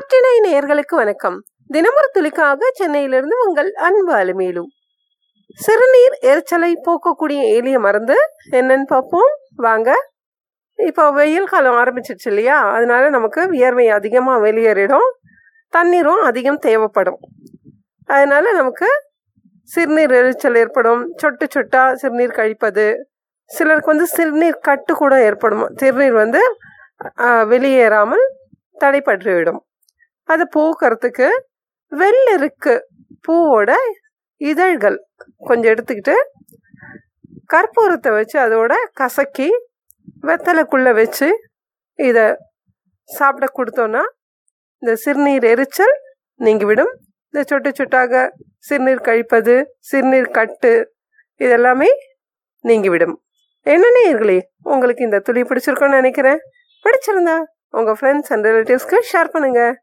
நாட்டினை நேர்களுக்கு வணக்கம். தினமொரு துளிக்காக சென்னையிலிருந்து உங்கள் அன்பு அலுமேலு. சிறுநீர் எரிச்சலை போக்கக்கூடிய எலிய மருந்து என்னன்னு பார்ப்போம். வாங்க. இப்போ வெயில் காலம் ஆரம்பிச்சிருச்சு இல்லையா? அதனால நமக்கு வியர்வை அதிகமாக வெளியேறிடும். தண்ணீரும் அதிகம் தேவைப்படும். அதனால நமக்கு சிறுநீர் எரிச்சல் ஏற்படும். சொட்டு சொட்டா சிறுநீர் கழிப்பது. சிலருக்கு வந்து சிறுநீர் கட்டு கூட ஏற்படும். சிறுநீர் வந்து வெளியேறாமல் தடைப்பட்டுவிடும் அதை போக்குறதுக்கு வெள்ளிருக்கு பூவோட இதழ்கள். கொஞ்சம் எடுத்துக்கிட்டு கற்பூரத்தை வச்சு அதோட கசக்கி வெத்தலைக்குள்ளே வச்சு இதை சாப்பிட கொடுத்தோன்னா இந்த சிறுநீர் எரிச்சல் நீங்கிவிடும். இந்த சொட்டு சொட்டாக சிறுநீர் கழிப்பது சிறுநீர் கட்டு இதெல்லாமே நீங்கிவிடும். என்ன நேயர்களே உங்களுக்கு இந்த துளி பிடிச்சிருக்கோன்னு நினைக்கிறேன். பிடிச்சிருந்தா உங்கள் ஃப்ரெண்ட்ஸ் அண்ட் ரிலேட்டிவ்ஸ்க்கு ஷேர் பண்ணுங்கள்